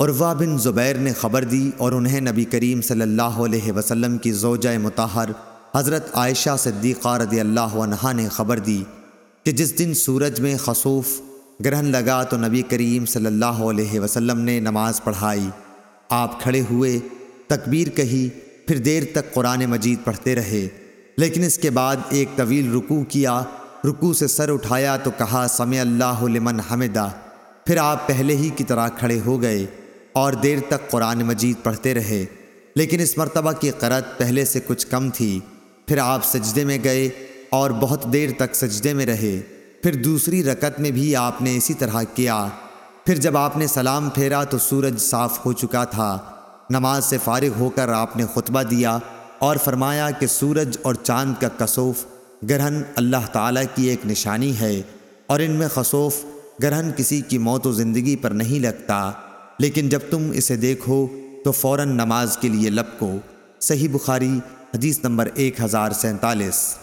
عروا بن زبیر نے خبر دی اور انہیں نبی کریم صلی اللہ علیہ وسلم کی زوجہ متحر حضرت عائشہ صدیقہ رضی اللہ عنہ نے خبر دی کہ جس دن سورج میں خصوف گرہن لگا تو نبی کریم صلی اللہ علیہ وسلم نے نماز پڑھائی۔ آپ کھڑے ہوئے، تکبیر کہی، پھر دیر تک قرآن مجید پڑھتے رہے۔ لیکن اس کے بعد ایک طویل رکوع کیا، رکوع سے سر اٹھایا تو کہا، سمع اللہ لمن حمدہ۔ پھر آپ پہلے ہی کی طرح کھڑے ہو گئے۔ اور دیر تک قرآن مجید پڑھتے رہے۔ لیکن اس مرتبہ کی قرت پہلے سے کچھ کم تھی۔ پھر آپ سجدے میں گئے اور بہت دیر تک سجدے میں رہے۔ پھر دوسری رکت میں بھی آپ نے اسی طرح کیا۔ پھر جب آپ نے سلام پھیرا تو سورج صاف ہو چکا تھا۔ نماز سے فارغ ہو کر آپ نے خطبہ دیا اور فرمایا کہ سورج اور چاند کا کسوف گرہن اللہ تعالیٰ کی ایک نشانی ہے اور ان میں خصوف گرہن کسی کی موت و زندگی پر نہیں لگتا۔ لیکن جب تم اسے دیکھو تو فوراً نماز کے لیے لب کو صحیح بخاری، حدیث نمبر ایک ہزار سینتالیس۔